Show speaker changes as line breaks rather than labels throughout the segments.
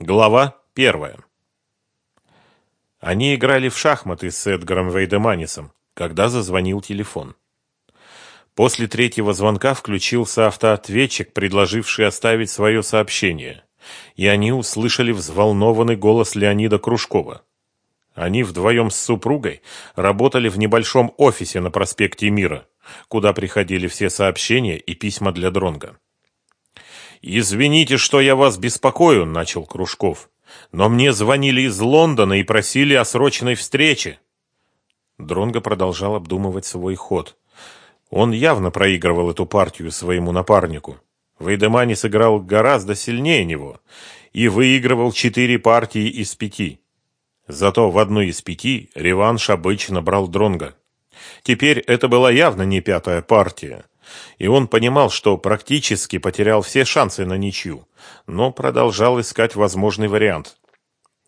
Глава первая. Они играли в шахматы с Эдгаром Вейдеманисом, когда зазвонил телефон. После третьего звонка включился автоответчик, предложивший оставить свое сообщение, и они услышали взволнованный голос Леонида Кружкова. Они вдвоем с супругой работали в небольшом офисе на проспекте Мира, куда приходили все сообщения и письма для Дронга. «Извините, что я вас беспокою», — начал Кружков. «Но мне звонили из Лондона и просили о срочной встрече». Дронго продолжал обдумывать свой ход. Он явно проигрывал эту партию своему напарнику. Вейдемани сыграл гораздо сильнее него и выигрывал четыре партии из пяти. Зато в одной из пяти реванш обычно брал Дронго. Теперь это была явно не пятая партия и он понимал, что практически потерял все шансы на ничью, но продолжал искать возможный вариант.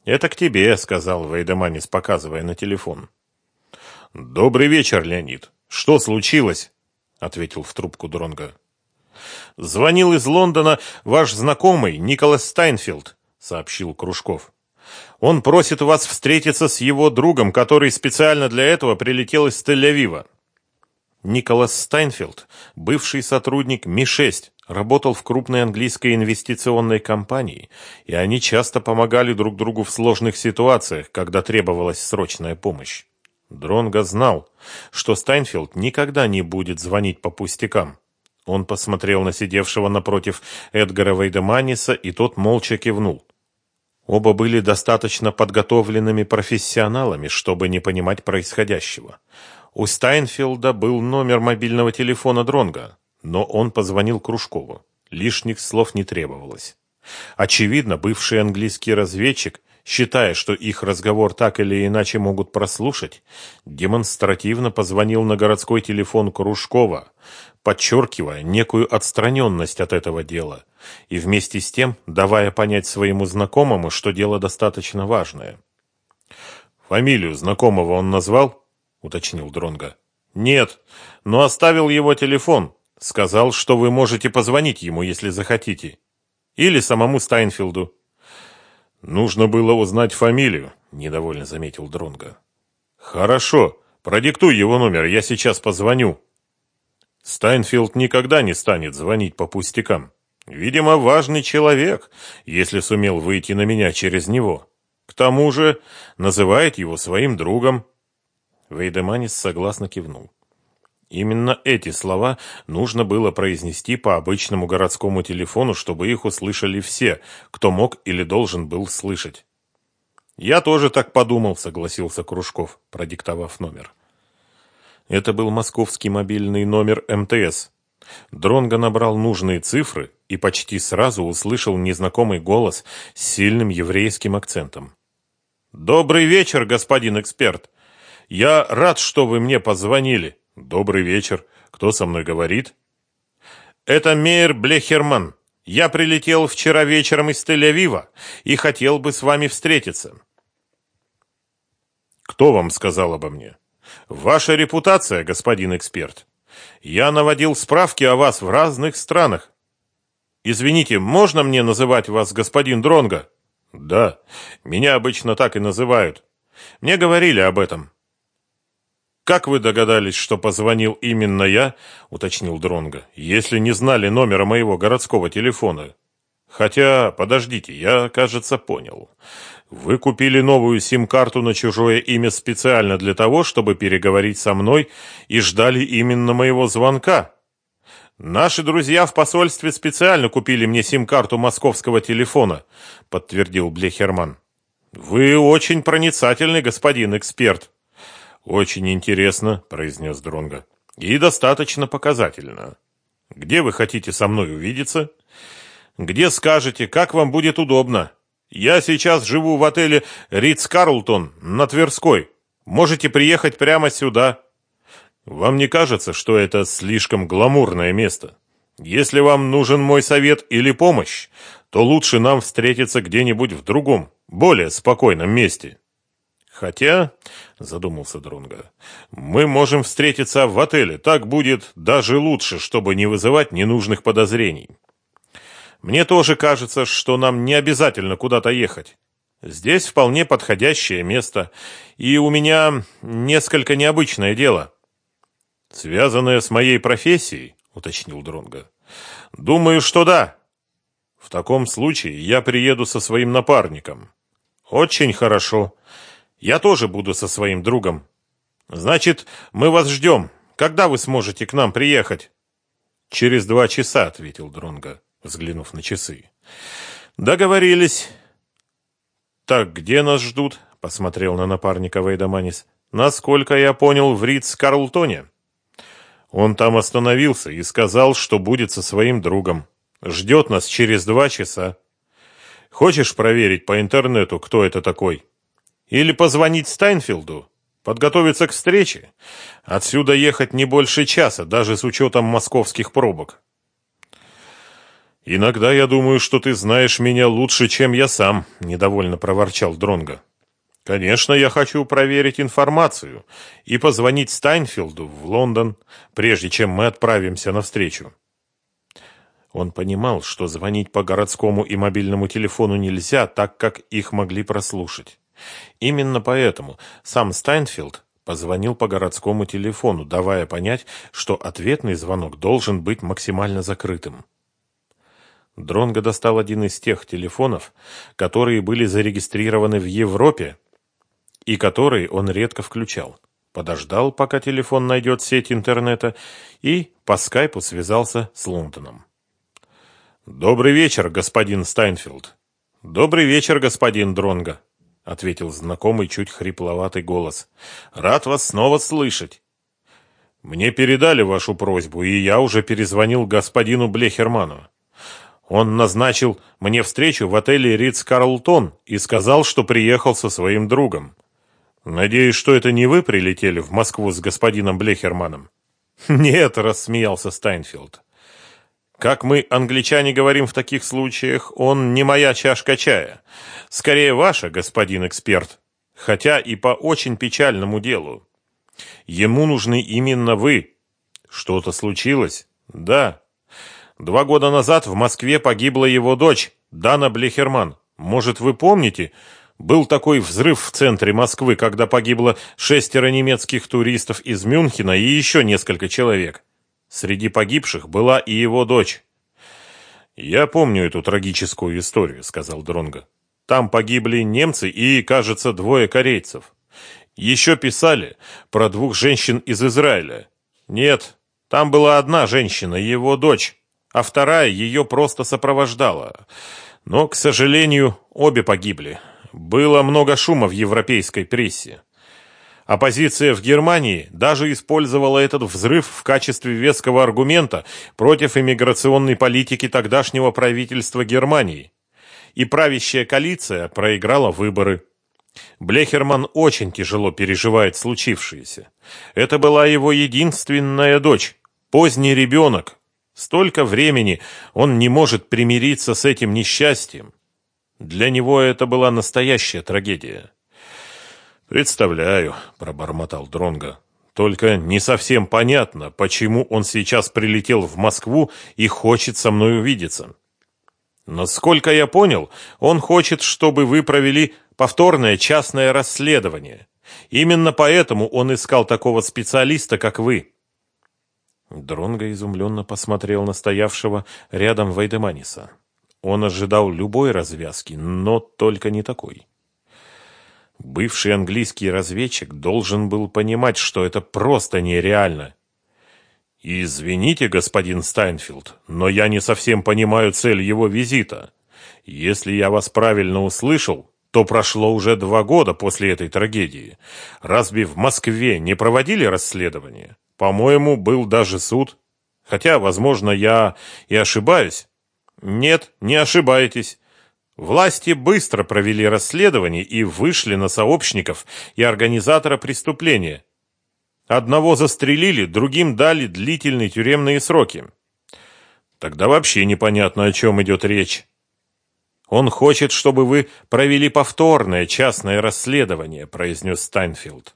«Это к тебе», — сказал Вейдеманис, показывая на телефон. «Добрый вечер, Леонид. Что случилось?» — ответил в трубку Дронга. «Звонил из Лондона ваш знакомый Николас Стайнфилд», — сообщил Кружков. «Он просит вас встретиться с его другом, который специально для этого прилетел из Тель-Авива. Николас Стайнфилд, бывший сотрудник Ми-6, работал в крупной английской инвестиционной компании, и они часто помогали друг другу в сложных ситуациях, когда требовалась срочная помощь. Дронго знал, что Стайнфилд никогда не будет звонить по пустякам. Он посмотрел на сидевшего напротив Эдгара Вейдеманиса, и тот молча кивнул. Оба были достаточно подготовленными профессионалами, чтобы не понимать происходящего. У Стайнфилда был номер мобильного телефона Дронга, но он позвонил Кружкову. Лишних слов не требовалось. Очевидно, бывший английский разведчик, считая, что их разговор так или иначе могут прослушать, демонстративно позвонил на городской телефон Кружкова, подчеркивая некую отстраненность от этого дела и вместе с тем давая понять своему знакомому, что дело достаточно важное. Фамилию знакомого он назвал? — уточнил Дронга. «Нет, но оставил его телефон. Сказал, что вы можете позвонить ему, если захотите. Или самому Стайнфилду». «Нужно было узнать фамилию», — недовольно заметил Дронга. «Хорошо, продиктуй его номер, я сейчас позвоню». Стайнфилд никогда не станет звонить по пустякам. Видимо, важный человек, если сумел выйти на меня через него. К тому же называет его своим другом. Вейдеманис согласно кивнул. Именно эти слова нужно было произнести по обычному городскому телефону, чтобы их услышали все, кто мог или должен был слышать. «Я тоже так подумал», — согласился Кружков, продиктовав номер. Это был московский мобильный номер МТС. Дронго набрал нужные цифры и почти сразу услышал незнакомый голос с сильным еврейским акцентом. «Добрый вечер, господин эксперт!» Я рад, что вы мне позвонили. Добрый вечер. Кто со мной говорит? Это Мейер Блехерман. Я прилетел вчера вечером из Тель-Авива и хотел бы с вами встретиться. Кто вам сказал обо мне? Ваша репутация, господин эксперт. Я наводил справки о вас в разных странах. Извините, можно мне называть вас господин Дронга? Да, меня обычно так и называют. Мне говорили об этом. Как вы догадались, что позвонил именно я? уточнил Дронга. Если не знали номера моего городского телефона. Хотя, подождите, я, кажется, понял. Вы купили новую сим-карту на чужое имя специально для того, чтобы переговорить со мной и ждали именно моего звонка. Наши друзья в посольстве специально купили мне сим-карту московского телефона, подтвердил Блехерман. Вы очень проницательный господин эксперт. Очень интересно, произнес Дронга. И достаточно показательно. Где вы хотите со мной увидеться? Где скажете, как вам будет удобно? Я сейчас живу в отеле Ридс Карлтон на Тверской. Можете приехать прямо сюда. Вам не кажется, что это слишком гламурное место? Если вам нужен мой совет или помощь, то лучше нам встретиться где-нибудь в другом, более спокойном месте. Хотя, задумался Дронга, мы можем встретиться в отеле. Так будет даже лучше, чтобы не вызывать ненужных подозрений. Мне тоже кажется, что нам не обязательно куда-то ехать. Здесь вполне подходящее место, и у меня несколько необычное дело. Связанное с моей профессией, уточнил Дронга. Думаю, что да. В таком случае я приеду со своим напарником. Очень хорошо. Я тоже буду со своим другом. Значит, мы вас ждем. Когда вы сможете к нам приехать? Через два часа, ответил Дронга, взглянув на часы. Договорились. «Так где нас ждут?» — посмотрел на напарника Вейдаманис. «Насколько я понял, в Ридс-Карлтоне». Он там остановился и сказал, что будет со своим другом. Ждет нас через два часа. Хочешь проверить по интернету, кто это такой? Или позвонить Стайнфилду? Подготовиться к встрече? Отсюда ехать не больше часа, даже с учетом московских пробок. Иногда я думаю, что ты знаешь меня лучше, чем я сам, недовольно проворчал Дронга. Конечно, я хочу проверить информацию и позвонить Стайнфилду в Лондон, прежде чем мы отправимся на встречу. Он понимал, что звонить по городскому и мобильному телефону нельзя, так как их могли прослушать. Именно поэтому сам Стайнфилд позвонил по городскому телефону, давая понять, что ответный звонок должен быть максимально закрытым. Дронго достал один из тех телефонов, которые были зарегистрированы в Европе и которые он редко включал. Подождал, пока телефон найдет сеть интернета, и по скайпу связался с Лондоном. «Добрый вечер, господин Стайнфилд». «Добрый вечер, господин Дронго», — ответил знакомый чуть хрипловатый голос. «Рад вас снова слышать». «Мне передали вашу просьбу, и я уже перезвонил господину Блехерману. Он назначил мне встречу в отеле Ридс Карлтон и сказал, что приехал со своим другом. Надеюсь, что это не вы прилетели в Москву с господином Блехерманом. Нет, рассмеялся Стайнфилд. Как мы, англичане, говорим в таких случаях, он не моя чашка чая. Скорее ваша, господин эксперт. Хотя и по очень печальному делу. Ему нужны именно вы. Что-то случилось? Да. Два года назад в Москве погибла его дочь, Дана Блехерман. Может, вы помните? Был такой взрыв в центре Москвы, когда погибло шестеро немецких туристов из Мюнхена и еще несколько человек. Среди погибших была и его дочь. «Я помню эту трагическую историю», — сказал Дронго. «Там погибли немцы и, кажется, двое корейцев. Еще писали про двух женщин из Израиля. Нет, там была одна женщина, его дочь а вторая ее просто сопровождала. Но, к сожалению, обе погибли. Было много шума в европейской прессе. Оппозиция в Германии даже использовала этот взрыв в качестве веского аргумента против иммиграционной политики тогдашнего правительства Германии. И правящая коалиция проиграла выборы. Блехерман очень тяжело переживает случившееся. Это была его единственная дочь, поздний ребенок, Столько времени он не может примириться с этим несчастьем. Для него это была настоящая трагедия. Представляю, пробормотал Дронга. Только не совсем понятно, почему он сейчас прилетел в Москву и хочет со мной увидеться. Насколько я понял, он хочет, чтобы вы провели повторное частное расследование. Именно поэтому он искал такого специалиста, как вы. Дронго изумленно посмотрел на стоявшего рядом Вейдеманиса. Он ожидал любой развязки, но только не такой. Бывший английский разведчик должен был понимать, что это просто нереально. «Извините, господин Стайнфилд, но я не совсем понимаю цель его визита. Если я вас правильно услышал, то прошло уже два года после этой трагедии. Разве в Москве не проводили расследование?» По-моему, был даже суд. Хотя, возможно, я и ошибаюсь. Нет, не ошибаетесь. Власти быстро провели расследование и вышли на сообщников и организатора преступления. Одного застрелили, другим дали длительные тюремные сроки. Тогда вообще непонятно, о чем идет речь. Он хочет, чтобы вы провели повторное частное расследование, произнес Стайнфилд.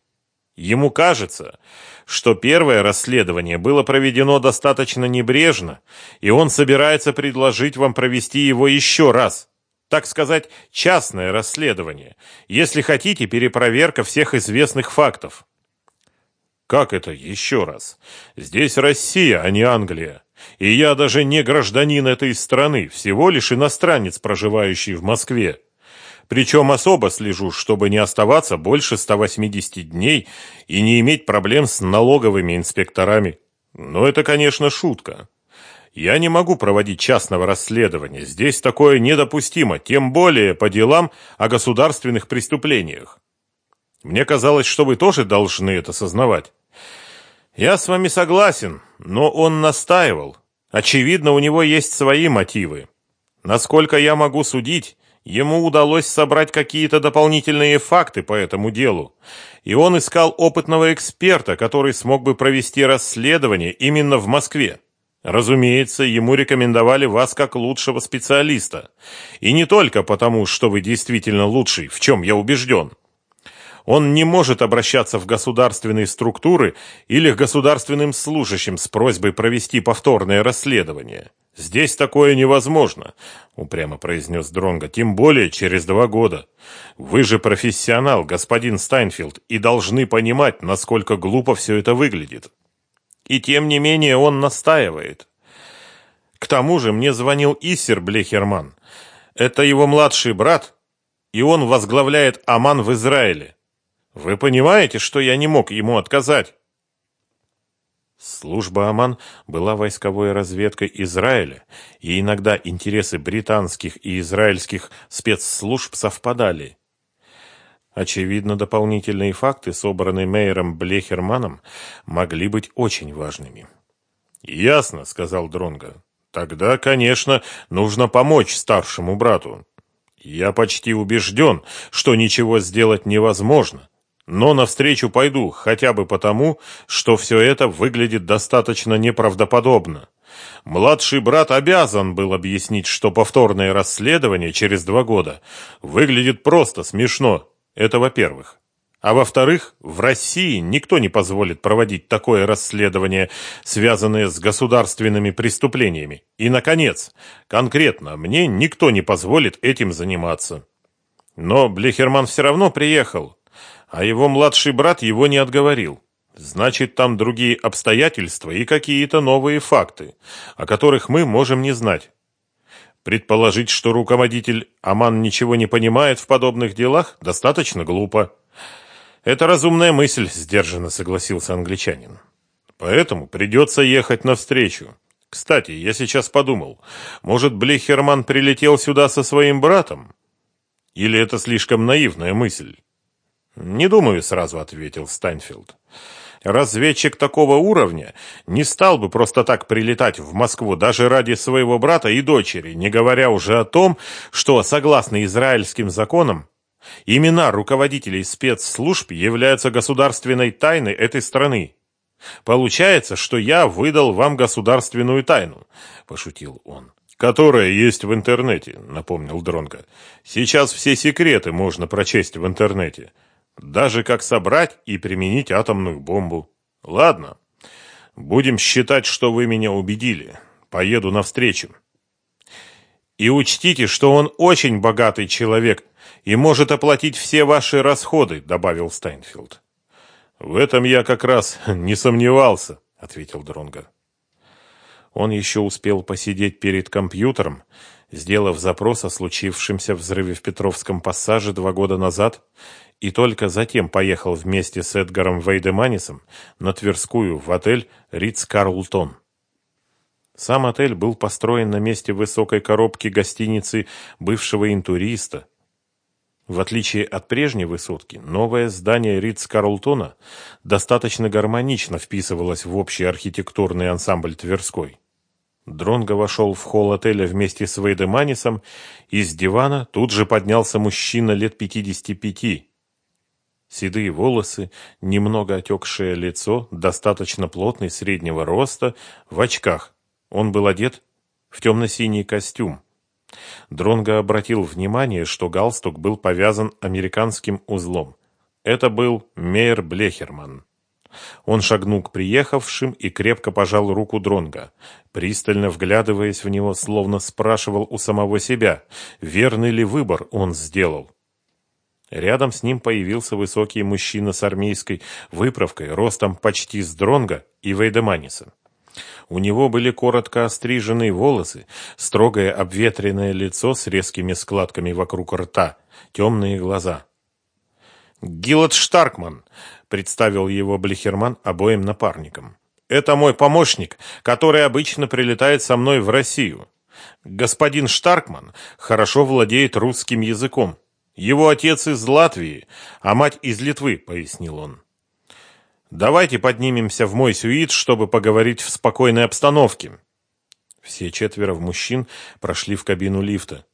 Ему кажется, что первое расследование было проведено достаточно небрежно, и он собирается предложить вам провести его еще раз. Так сказать, частное расследование, если хотите, перепроверка всех известных фактов. Как это еще раз? Здесь Россия, а не Англия. И я даже не гражданин этой страны, всего лишь иностранец, проживающий в Москве. Причем особо слежу, чтобы не оставаться больше 180 дней и не иметь проблем с налоговыми инспекторами. Но это, конечно, шутка. Я не могу проводить частного расследования. Здесь такое недопустимо, тем более по делам о государственных преступлениях. Мне казалось, что вы тоже должны это сознавать. Я с вами согласен, но он настаивал. Очевидно, у него есть свои мотивы. Насколько я могу судить, ему удалось собрать какие-то дополнительные факты по этому делу, и он искал опытного эксперта, который смог бы провести расследование именно в Москве. Разумеется, ему рекомендовали вас как лучшего специалиста. И не только потому, что вы действительно лучший, в чем я убежден. Он не может обращаться в государственные структуры или к государственным служащим с просьбой провести повторное расследование. Здесь такое невозможно, упрямо произнес Дронга, тем более через два года. Вы же профессионал, господин Стайнфилд, и должны понимать, насколько глупо все это выглядит. И тем не менее он настаивает. К тому же мне звонил Иссер Блехерман. Это его младший брат, и он возглавляет Аман в Израиле. Вы понимаете, что я не мог ему отказать? Служба Аман была войсковой разведкой Израиля, и иногда интересы британских и израильских спецслужб совпадали. Очевидно, дополнительные факты, собранные Мейером Блехерманом, могли быть очень важными. «Ясно», — сказал Дронго. «Тогда, конечно, нужно помочь старшему брату. Я почти убежден, что ничего сделать невозможно, но навстречу пойду, хотя бы потому, что все это выглядит достаточно неправдоподобно. Младший брат обязан был объяснить, что повторное расследование через два года выглядит просто смешно. Это во-первых. А во-вторых, в России никто не позволит проводить такое расследование, связанное с государственными преступлениями. И, наконец, конкретно, мне никто не позволит этим заниматься. Но Блехерман все равно приехал а его младший брат его не отговорил. Значит, там другие обстоятельства и какие-то новые факты, о которых мы можем не знать. Предположить, что руководитель Аман ничего не понимает в подобных делах, достаточно глупо. Это разумная мысль, сдержанно согласился англичанин. Поэтому придется ехать навстречу. Кстати, я сейчас подумал, может, Блехерман прилетел сюда со своим братом? Или это слишком наивная мысль? «Не думаю», — сразу ответил Стайнфилд. «Разведчик такого уровня не стал бы просто так прилетать в Москву даже ради своего брата и дочери, не говоря уже о том, что, согласно израильским законам, имена руководителей спецслужб являются государственной тайной этой страны. Получается, что я выдал вам государственную тайну», — пошутил он. «Которая есть в интернете», — напомнил Дронго. «Сейчас все секреты можно прочесть в интернете». Даже как собрать и применить атомную бомбу. Ладно, будем считать, что вы меня убедили. Поеду навстречу. И учтите, что он очень богатый человек и может оплатить все ваши расходы, добавил Стайнфилд. В этом я как раз не сомневался, ответил Дронга. Он еще успел посидеть перед компьютером, сделав запрос о случившемся взрыве в Петровском пассаже два года назад и только затем поехал вместе с Эдгаром Вейдеманисом на Тверскую в отель Ридс Карлтон. Сам отель был построен на месте высокой коробки гостиницы бывшего интуриста. В отличие от прежней высотки, новое здание Ридс Карлтона достаточно гармонично вписывалось в общий архитектурный ансамбль Тверской. Дронго вошел в холл отеля вместе с Вейдеманисом, и с дивана тут же поднялся мужчина лет пятидесяти пяти, Седые волосы, немного отекшее лицо, достаточно плотный, среднего роста, в очках. Он был одет в темно-синий костюм. Дронго обратил внимание, что галстук был повязан американским узлом. Это был Мейер Блехерман. Он шагнул к приехавшим и крепко пожал руку Дронга, пристально вглядываясь в него, словно спрашивал у самого себя, верный ли выбор он сделал. Рядом с ним появился высокий мужчина с армейской выправкой, ростом почти с Дронга и Вейдеманиса. У него были коротко остриженные волосы, строгое обветренное лицо с резкими складками вокруг рта, темные глаза. «Гиллот Штаркман», — представил его Блихерман обоим напарникам. «Это мой помощник, который обычно прилетает со мной в Россию. Господин Штаркман хорошо владеет русским языком. Его отец из Латвии, а мать из Литвы», — пояснил он. Давайте поднимемся в мой сюит, чтобы поговорить в спокойной обстановке. Все четверо мужчин прошли в кабину лифта.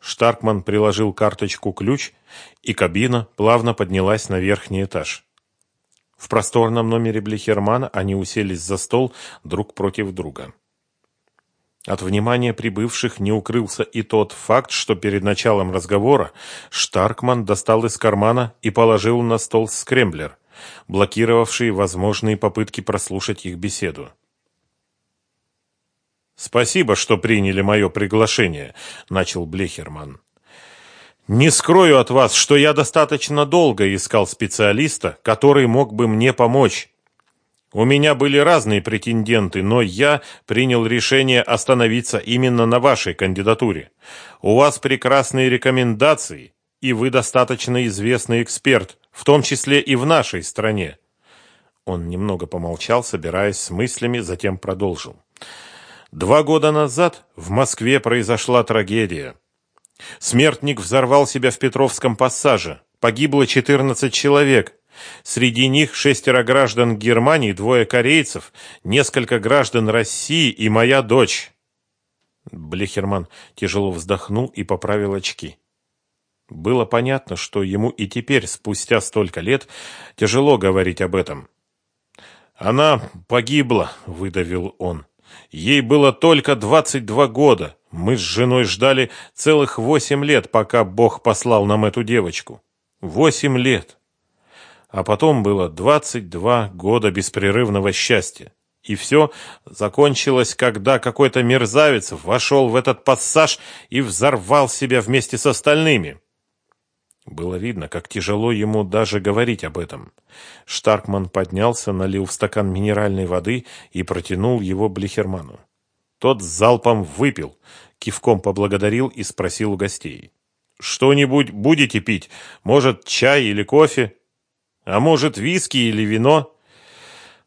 Штаркман приложил карточку-ключ, и кабина плавно поднялась на верхний этаж. В просторном номере Блихермана они уселись за стол друг против друга. От внимания прибывших не укрылся и тот факт, что перед началом разговора Штаркман достал из кармана и положил на стол скремблер, блокировавший возможные попытки прослушать их беседу. «Спасибо, что приняли мое приглашение», — начал Блехерман. «Не скрою от вас, что я достаточно долго искал специалиста, который мог бы мне помочь. У меня были разные претенденты, но я принял решение остановиться именно на вашей кандидатуре. У вас прекрасные рекомендации, и вы достаточно известный эксперт, в том числе и в нашей стране. Он немного помолчал, собираясь с мыслями, затем продолжил. Два года назад в Москве произошла трагедия. Смертник взорвал себя в Петровском пассаже. Погибло 14 человек. Среди них шестеро граждан Германии, двое корейцев, несколько граждан России и моя дочь. Блехерман тяжело вздохнул и поправил очки. Было понятно, что ему и теперь, спустя столько лет, тяжело говорить об этом. «Она погибла», — выдавил он. «Ей было только двадцать два года. Мы с женой ждали целых восемь лет, пока Бог послал нам эту девочку. Восемь лет. А потом было двадцать два года беспрерывного счастья. И все закончилось, когда какой-то мерзавец вошел в этот пассаж и взорвал себя вместе с остальными. Было видно, как тяжело ему даже говорить об этом. Штаркман поднялся, налил в стакан минеральной воды и протянул его Блихерману. Тот залпом выпил, кивком поблагодарил и спросил у гостей. «Что-нибудь будете пить? Может, чай или кофе? А может, виски или вино?»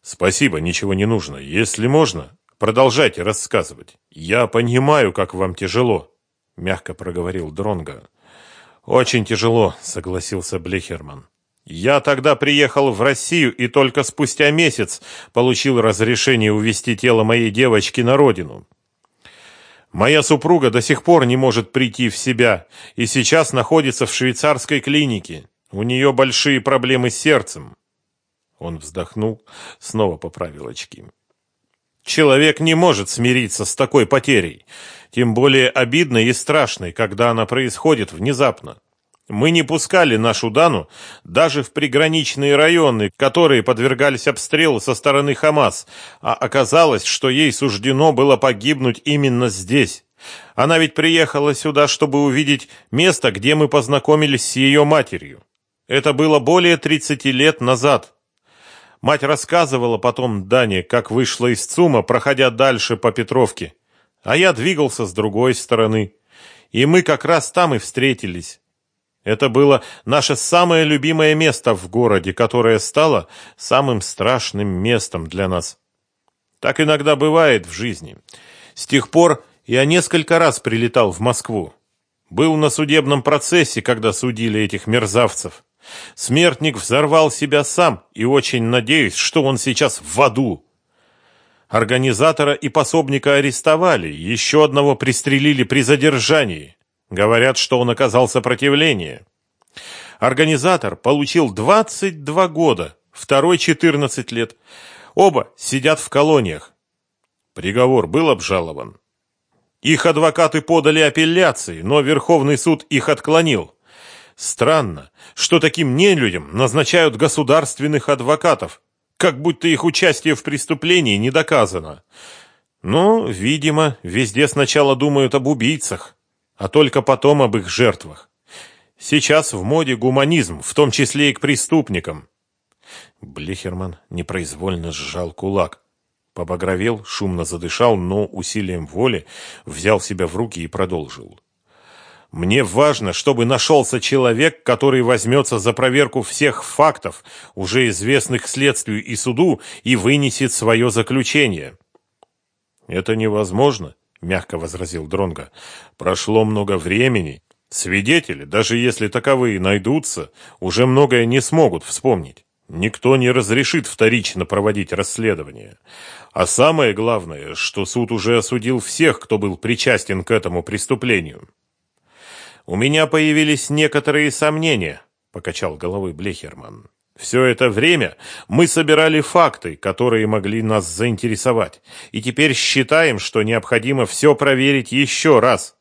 «Спасибо, ничего не нужно. Если можно, продолжайте рассказывать. Я понимаю, как вам тяжело», — мягко проговорил Дронга. «Очень тяжело», — согласился Блехерман. «Я тогда приехал в Россию и только спустя месяц получил разрешение увезти тело моей девочки на родину. Моя супруга до сих пор не может прийти в себя и сейчас находится в швейцарской клинике. У нее большие проблемы с сердцем». Он вздохнул, снова поправил очки. Человек не может смириться с такой потерей, тем более обидной и страшной, когда она происходит внезапно. Мы не пускали нашу Дану даже в приграничные районы, которые подвергались обстрелу со стороны Хамас, а оказалось, что ей суждено было погибнуть именно здесь. Она ведь приехала сюда, чтобы увидеть место, где мы познакомились с ее матерью. Это было более 30 лет назад. Мать рассказывала потом Дане, как вышла из ЦУМа, проходя дальше по Петровке. А я двигался с другой стороны. И мы как раз там и встретились. Это было наше самое любимое место в городе, которое стало самым страшным местом для нас. Так иногда бывает в жизни. С тех пор я несколько раз прилетал в Москву. Был на судебном процессе, когда судили этих мерзавцев. Смертник взорвал себя сам, и очень надеюсь, что он сейчас в аду. Организатора и пособника арестовали, еще одного пристрелили при задержании. Говорят, что он оказал сопротивление. Организатор получил 22 года, второй 14 лет. Оба сидят в колониях. Приговор был обжалован. Их адвокаты подали апелляции, но Верховный суд их отклонил. Странно, что таким нелюдям назначают государственных адвокатов, как будто их участие в преступлении не доказано. Но, видимо, везде сначала думают об убийцах, а только потом об их жертвах. Сейчас в моде гуманизм, в том числе и к преступникам. Блихерман непроизвольно сжал кулак. Побагровел, шумно задышал, но усилием воли взял себя в руки и продолжил. Мне важно, чтобы нашелся человек, который возьмется за проверку всех фактов, уже известных следствию и суду, и вынесет свое заключение. Это невозможно, мягко возразил Дронга. Прошло много времени. Свидетели, даже если таковые найдутся, уже многое не смогут вспомнить. Никто не разрешит вторично проводить расследование. А самое главное, что суд уже осудил всех, кто был причастен к этому преступлению. У меня появились некоторые сомнения, покачал головой Блехерман. Все это время мы собирали факты, которые могли нас заинтересовать, и теперь считаем, что необходимо все проверить еще раз.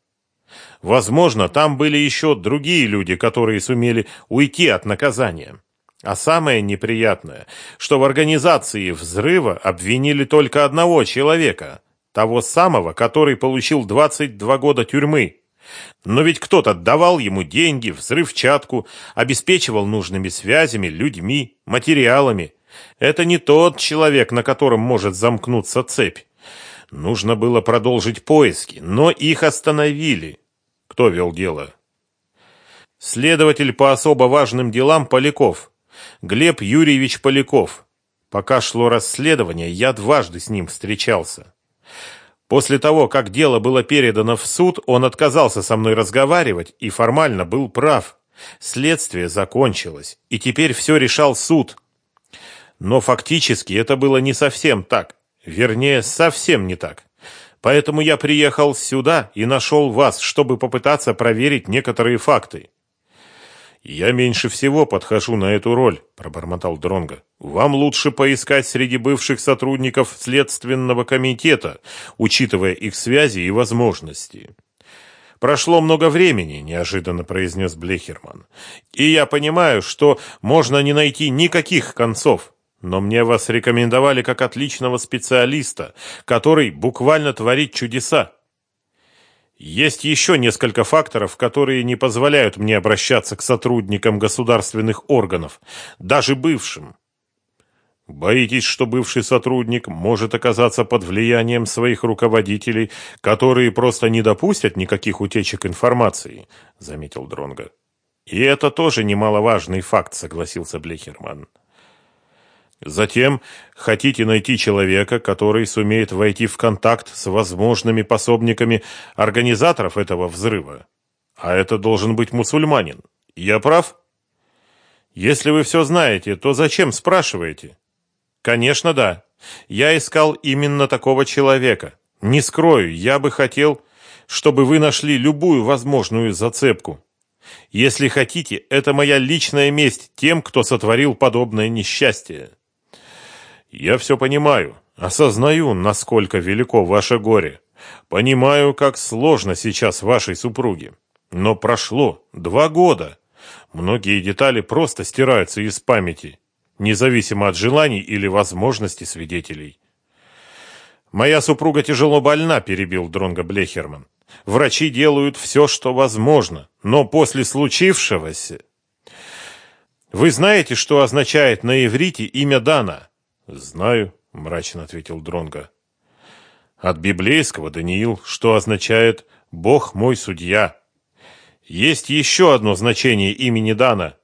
Возможно, там были еще другие люди, которые сумели уйти от наказания. А самое неприятное, что в организации взрыва обвинили только одного человека, того самого, который получил 22 года тюрьмы. Но ведь кто-то давал ему деньги, взрывчатку, обеспечивал нужными связями, людьми, материалами. Это не тот человек, на котором может замкнуться цепь. Нужно было продолжить поиски, но их остановили. Кто вел дело? Следователь по особо важным делам Поляков. Глеб Юрьевич Поляков. Пока шло расследование, я дважды с ним встречался. После того, как дело было передано в суд, он отказался со мной разговаривать и формально был прав. Следствие закончилось, и теперь все решал суд. Но фактически это было не совсем так. Вернее, совсем не так. Поэтому я приехал сюда и нашел вас, чтобы попытаться проверить некоторые факты. Я меньше всего подхожу на эту роль, пробормотал Дронга. Вам лучше поискать среди бывших сотрудников следственного комитета, учитывая их связи и возможности. Прошло много времени, неожиданно произнес Блехерман. И я понимаю, что можно не найти никаких концов. Но мне вас рекомендовали как отличного специалиста, который буквально творит чудеса. Есть еще несколько факторов, которые не позволяют мне обращаться к сотрудникам государственных органов, даже бывшим. Боитесь, что бывший сотрудник может оказаться под влиянием своих руководителей, которые просто не допустят никаких утечек информации, заметил Дронга. И это тоже немаловажный факт, согласился Блехерман. Затем хотите найти человека, который сумеет войти в контакт с возможными пособниками организаторов этого взрыва. А это должен быть мусульманин. Я прав? Если вы все знаете, то зачем спрашиваете? Конечно, да. Я искал именно такого человека. Не скрою, я бы хотел, чтобы вы нашли любую возможную зацепку. Если хотите, это моя личная месть тем, кто сотворил подобное несчастье. Я все понимаю, осознаю, насколько велико ваше горе. Понимаю, как сложно сейчас вашей супруге. Но прошло два года. Многие детали просто стираются из памяти, независимо от желаний или возможностей свидетелей. Моя супруга тяжело больна, перебил Дронга Блехерман. Врачи делают все, что возможно, но после случившегося... Вы знаете, что означает на иврите имя Дана? Знаю, мрачно ответил Дронга. От библейского Даниил, что означает Бог мой судья. Есть еще одно значение имени Дана.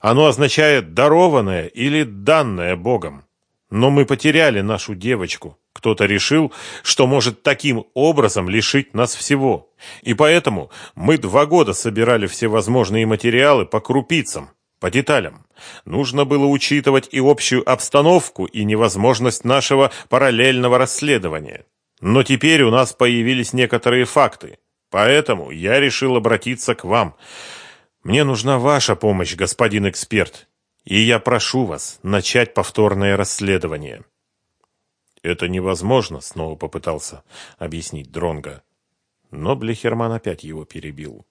Оно означает дарованное или данное Богом. Но мы потеряли нашу девочку. Кто-то решил, что может таким образом лишить нас всего. И поэтому мы два года собирали всевозможные материалы по крупицам, по деталям. Нужно было учитывать и общую обстановку, и невозможность нашего параллельного расследования. Но теперь у нас появились некоторые факты. Поэтому я решил обратиться к вам. Мне нужна ваша помощь, господин эксперт. И я прошу вас начать повторное расследование. Это невозможно, снова попытался объяснить Дронга. Но Блехерман опять его перебил.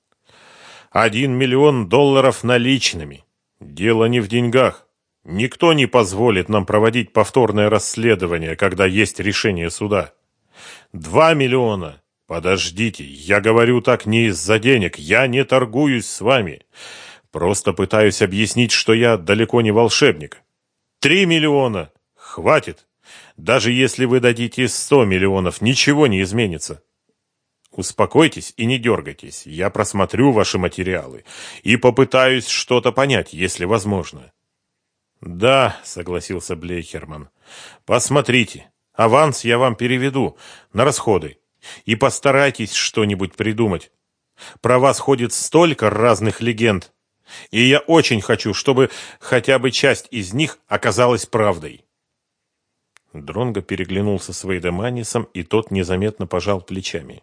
Один миллион долларов наличными. Дело не в деньгах. Никто не позволит нам проводить повторное расследование, когда есть решение суда. Два миллиона. Подождите, я говорю так не из-за денег, я не торгуюсь с вами. Просто пытаюсь объяснить, что я далеко не волшебник. Три миллиона. Хватит. Даже если вы дадите сто миллионов, ничего не изменится. Успокойтесь и не дергайтесь. Я просмотрю ваши материалы и попытаюсь что-то понять, если возможно. Да, согласился Блейхерман. Посмотрите. Аванс я вам переведу на расходы. И постарайтесь что-нибудь придумать. Про вас ходит столько разных легенд. И я очень хочу, чтобы хотя бы часть из них оказалась правдой. Дронго переглянулся с Вейдеманисом, и тот незаметно пожал плечами.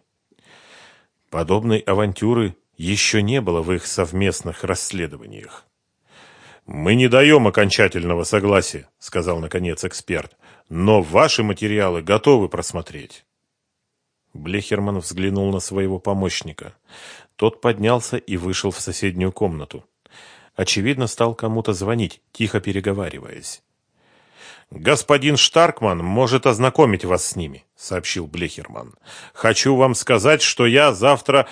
Подобной авантюры еще не было в их совместных расследованиях. «Мы не даем окончательного согласия», — сказал наконец эксперт, «но ваши материалы готовы просмотреть». Блехерман взглянул на своего помощника. Тот поднялся и вышел в соседнюю комнату. Очевидно, стал кому-то звонить, тихо переговариваясь. «Господин Штаркман может ознакомить вас с ними», — сообщил Блехерман. «Хочу вам сказать, что я завтра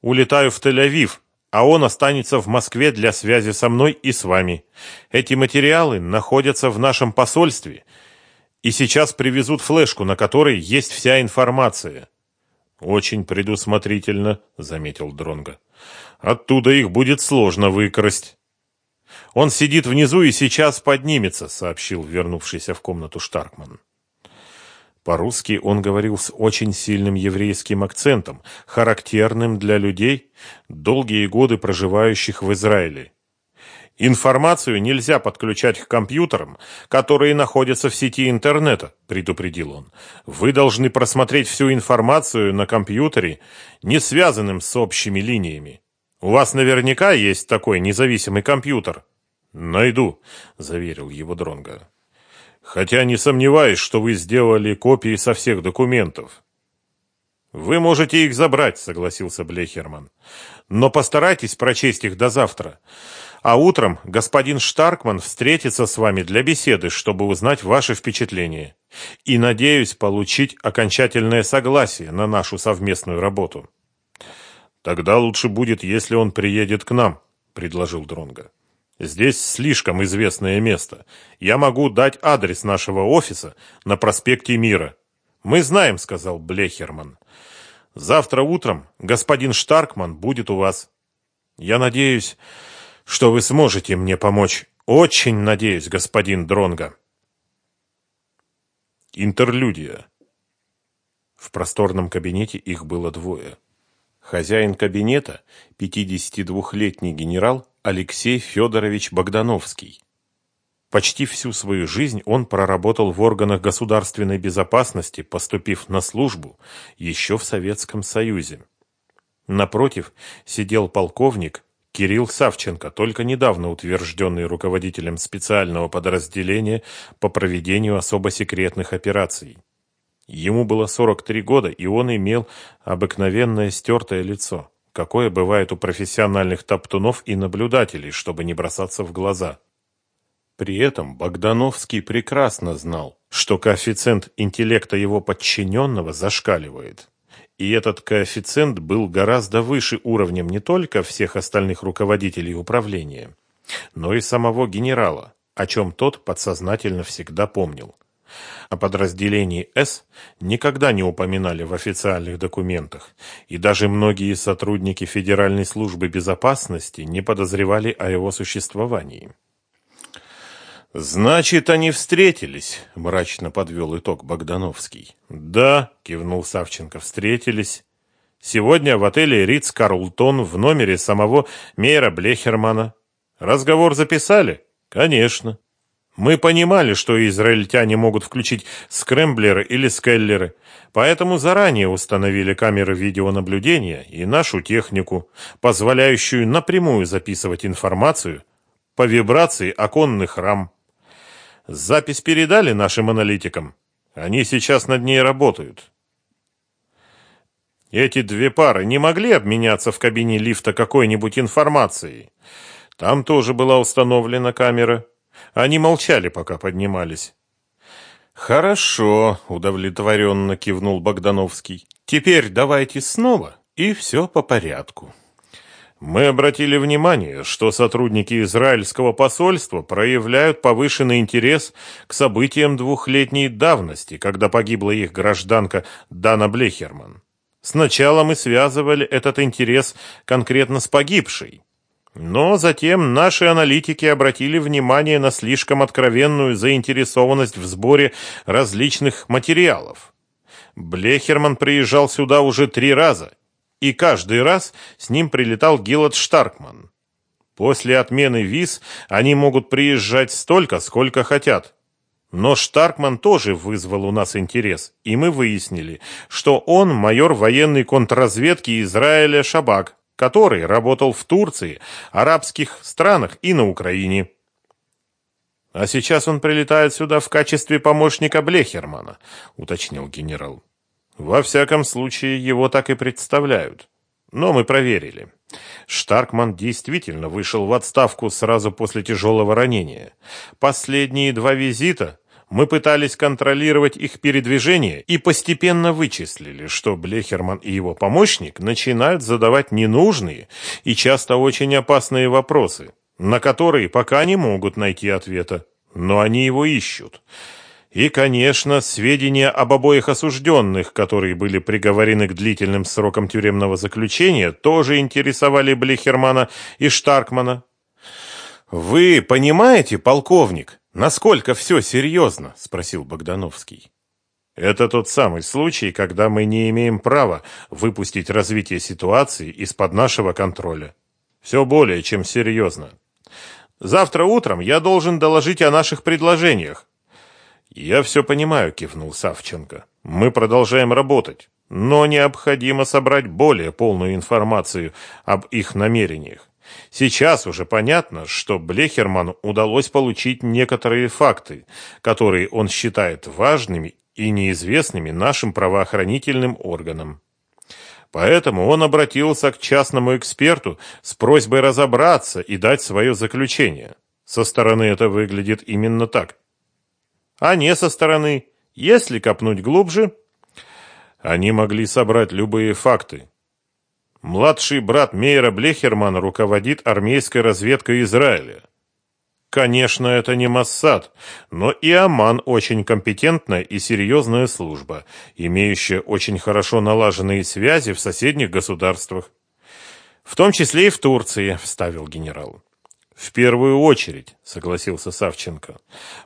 улетаю в Тель-Авив, а он останется в Москве для связи со мной и с вами. Эти материалы находятся в нашем посольстве, и сейчас привезут флешку, на которой есть вся информация». «Очень предусмотрительно», — заметил Дронга. «Оттуда их будет сложно выкрасть». Он сидит внизу и сейчас поднимется, сообщил вернувшийся в комнату Штаркман. По-русски он говорил с очень сильным еврейским акцентом, характерным для людей, долгие годы проживающих в Израиле. Информацию нельзя подключать к компьютерам, которые находятся в сети интернета, предупредил он. Вы должны просмотреть всю информацию на компьютере, не связанным с общими линиями. У вас наверняка есть такой независимый компьютер. Найду, заверил его Дронга. Хотя не сомневаюсь, что вы сделали копии со всех документов. Вы можете их забрать, согласился Блехерман. Но постарайтесь прочесть их до завтра. А утром господин Штаркман встретится с вами для беседы, чтобы узнать ваши впечатления. И надеюсь получить окончательное согласие на нашу совместную работу. Тогда лучше будет, если он приедет к нам, предложил Дронга. Здесь слишком известное место. Я могу дать адрес нашего офиса на проспекте Мира. Мы знаем, сказал Блехерман. Завтра утром господин Штаркман будет у вас. Я надеюсь, что вы сможете мне помочь. Очень надеюсь, господин Дронга. Интерлюдия. В просторном кабинете их было двое. Хозяин кабинета, 52-летний генерал Алексей Федорович Богдановский. Почти всю свою жизнь он проработал в органах государственной безопасности, поступив на службу еще в Советском Союзе. Напротив сидел полковник Кирилл Савченко, только недавно утвержденный руководителем специального подразделения по проведению особо секретных операций. Ему было 43 года, и он имел обыкновенное стертое лицо, какое бывает у профессиональных топтунов и наблюдателей, чтобы не бросаться в глаза. При этом Богдановский прекрасно знал, что коэффициент интеллекта его подчиненного зашкаливает. И этот коэффициент был гораздо выше уровнем не только всех остальных руководителей управления, но и самого генерала, о чем тот подсознательно всегда помнил. О подразделении «С» никогда не упоминали в официальных документах, и даже многие сотрудники Федеральной службы безопасности не подозревали о его существовании. «Значит, они встретились», — мрачно подвел итог Богдановский. «Да», — кивнул Савченко, — «встретились. Сегодня в отеле Ритц Карлтон в номере самого Мейера Блехермана. Разговор записали? Конечно. Мы понимали, что израильтяне могут включить скрэмблеры или скеллеры, поэтому заранее установили камеры видеонаблюдения и нашу технику, позволяющую напрямую записывать информацию по вибрации оконных рам. Запись передали нашим аналитикам. Они сейчас над ней работают. Эти две пары не могли обменяться в кабине лифта какой-нибудь информацией. Там тоже была установлена камера. Они молчали, пока поднимались. «Хорошо», — удовлетворенно кивнул Богдановский. «Теперь давайте снова, и все по порядку». Мы обратили внимание, что сотрудники израильского посольства проявляют повышенный интерес к событиям двухлетней давности, когда погибла их гражданка Дана Блехерман. Сначала мы связывали этот интерес конкретно с погибшей, но затем наши аналитики обратили внимание на слишком откровенную заинтересованность в сборе различных материалов. Блехерман приезжал сюда уже три раза и каждый раз с ним прилетал Гилад Штаркман. После отмены виз они могут приезжать столько, сколько хотят. Но Штаркман тоже вызвал у нас интерес, и мы выяснили, что он майор военной контрразведки Израиля Шабак, который работал в Турции, арабских странах и на Украине. А сейчас он прилетает сюда в качестве помощника Блехермана, уточнил генерал. Во всяком случае, его так и представляют. Но мы проверили. Штаркман действительно вышел в отставку сразу после тяжелого ранения. Последние два визита мы пытались контролировать их передвижение и постепенно вычислили, что Блехерман и его помощник начинают задавать ненужные и часто очень опасные вопросы, на которые пока не могут найти ответа, но они его ищут. И, конечно, сведения об обоих осужденных, которые были приговорены к длительным срокам тюремного заключения, тоже интересовали Блихермана и Штаркмана. «Вы понимаете, полковник, насколько все серьезно?» – спросил Богдановский. «Это тот самый случай, когда мы не имеем права выпустить развитие ситуации из-под нашего контроля. Все более чем серьезно. Завтра утром я должен доложить о наших предложениях. «Я все понимаю», — кивнул Савченко. «Мы продолжаем работать, но необходимо собрать более полную информацию об их намерениях. Сейчас уже понятно, что Блехерману удалось получить некоторые факты, которые он считает важными и неизвестными нашим правоохранительным органам. Поэтому он обратился к частному эксперту с просьбой разобраться и дать свое заключение. Со стороны это выглядит именно так а не со стороны. Если копнуть глубже, они могли собрать любые факты. Младший брат Мейера Блехермана руководит армейской разведкой Израиля. Конечно, это не Моссад, но и Аман очень компетентная и серьезная служба, имеющая очень хорошо налаженные связи в соседних государствах. В том числе и в Турции, вставил генерал. В первую очередь, согласился Савченко.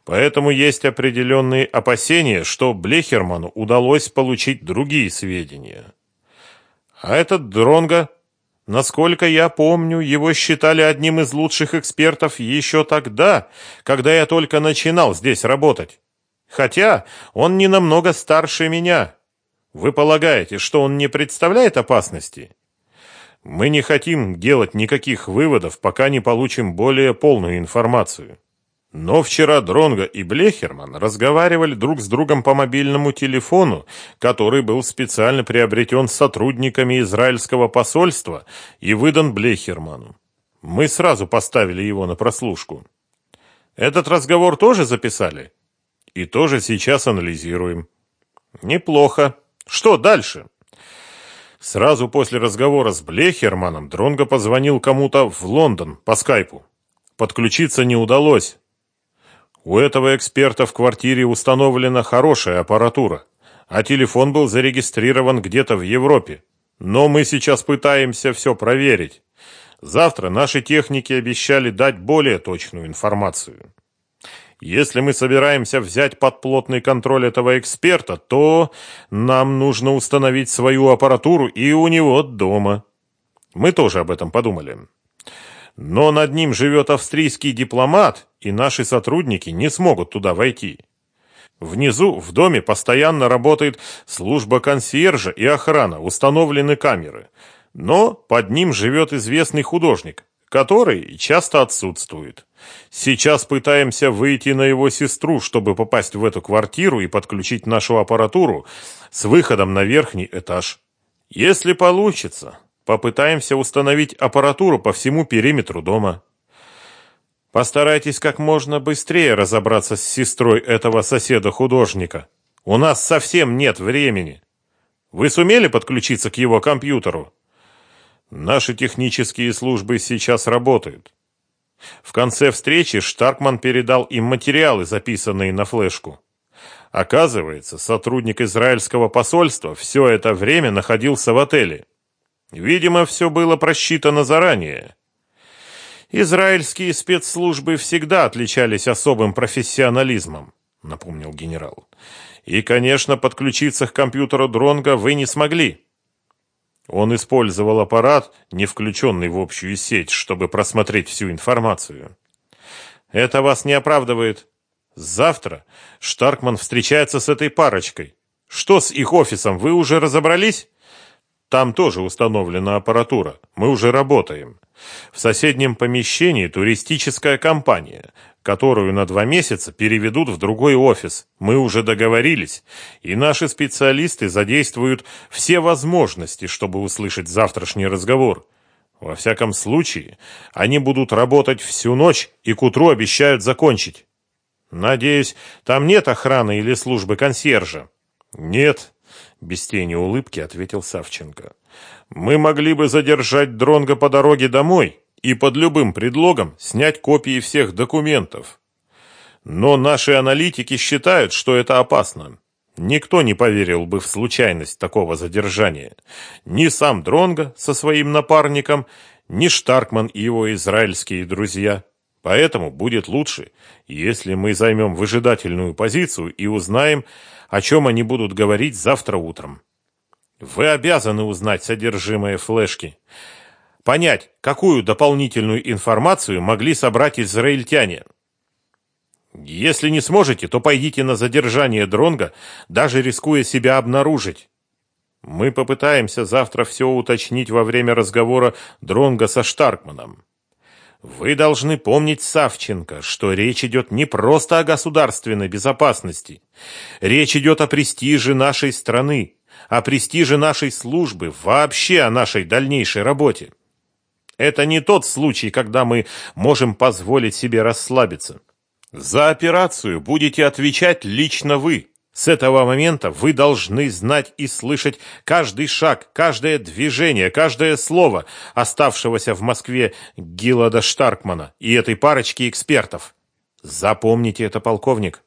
Поэтому есть определенные опасения, что Блехерману удалось получить другие сведения. А этот Дронга, насколько я помню, его считали одним из лучших экспертов еще тогда, когда я только начинал здесь работать. Хотя он не намного старше меня. Вы полагаете, что он не представляет опасности? Мы не хотим делать никаких выводов, пока не получим более полную информацию. Но вчера Дронга и Блехерман разговаривали друг с другом по мобильному телефону, который был специально приобретен сотрудниками израильского посольства и выдан Блехерману. Мы сразу поставили его на прослушку. Этот разговор тоже записали? И тоже сейчас анализируем. Неплохо. Что дальше? Сразу после разговора с Блехерманом Дронго позвонил кому-то в Лондон по скайпу. Подключиться не удалось. У этого эксперта в квартире установлена хорошая аппаратура, а телефон был зарегистрирован где-то в Европе. Но мы сейчас пытаемся все проверить. Завтра наши техники обещали дать более точную информацию. Если мы собираемся взять под плотный контроль этого эксперта, то нам нужно установить свою аппаратуру и у него дома. Мы тоже об этом подумали. Но над ним живет австрийский дипломат, и наши сотрудники не смогут туда войти. Внизу, в доме, постоянно работает служба консьержа и охрана, установлены камеры. Но под ним живет известный художник, который часто отсутствует. Сейчас пытаемся выйти на его сестру, чтобы попасть в эту квартиру и подключить нашу аппаратуру с выходом на верхний этаж. Если получится, попытаемся установить аппаратуру по всему периметру дома. Постарайтесь как можно быстрее разобраться с сестрой этого соседа-художника. У нас совсем нет времени. Вы сумели подключиться к его компьютеру? Наши технические службы сейчас работают. В конце встречи Штаркман передал им материалы, записанные на флешку. Оказывается, сотрудник израильского посольства все это время находился в отеле. Видимо, все было просчитано заранее. Израильские спецслужбы всегда отличались особым профессионализмом, напомнил генерал. И, конечно, подключиться к компьютеру Дронга вы не смогли. Он использовал аппарат, не включенный в общую сеть, чтобы просмотреть всю информацию. Это вас не оправдывает. Завтра Штаркман встречается с этой парочкой. Что с их офисом, вы уже разобрались? Там тоже установлена аппаратура. Мы уже работаем. В соседнем помещении туристическая компания, которую на два месяца переведут в другой офис. Мы уже договорились, и наши специалисты задействуют все возможности, чтобы услышать завтрашний разговор. Во всяком случае, они будут работать всю ночь и к утру обещают закончить. Надеюсь, там нет охраны или службы консьержа? Нет, без тени улыбки ответил Савченко. Мы могли бы задержать Дронга по дороге домой и под любым предлогом снять копии всех документов. Но наши аналитики считают, что это опасно. Никто не поверил бы в случайность такого задержания. Ни сам Дронга со своим напарником, ни Штаркман и его израильские друзья. Поэтому будет лучше, если мы займем выжидательную позицию и узнаем, о чем они будут говорить завтра утром. Вы обязаны узнать содержимое флешки. Понять, какую дополнительную информацию могли собрать израильтяне. Если не сможете, то пойдите на задержание Дронга, даже рискуя себя обнаружить. Мы попытаемся завтра все уточнить во время разговора Дронга со Штаркманом. Вы должны помнить, Савченко, что речь идет не просто о государственной безопасности. Речь идет о престиже нашей страны, о престиже нашей службы, вообще о нашей дальнейшей работе. Это не тот случай, когда мы можем позволить себе расслабиться. За операцию будете отвечать лично вы. С этого момента вы должны знать и слышать каждый шаг, каждое движение, каждое слово оставшегося в Москве Гилада Штаркмана и этой парочки экспертов. Запомните это, полковник.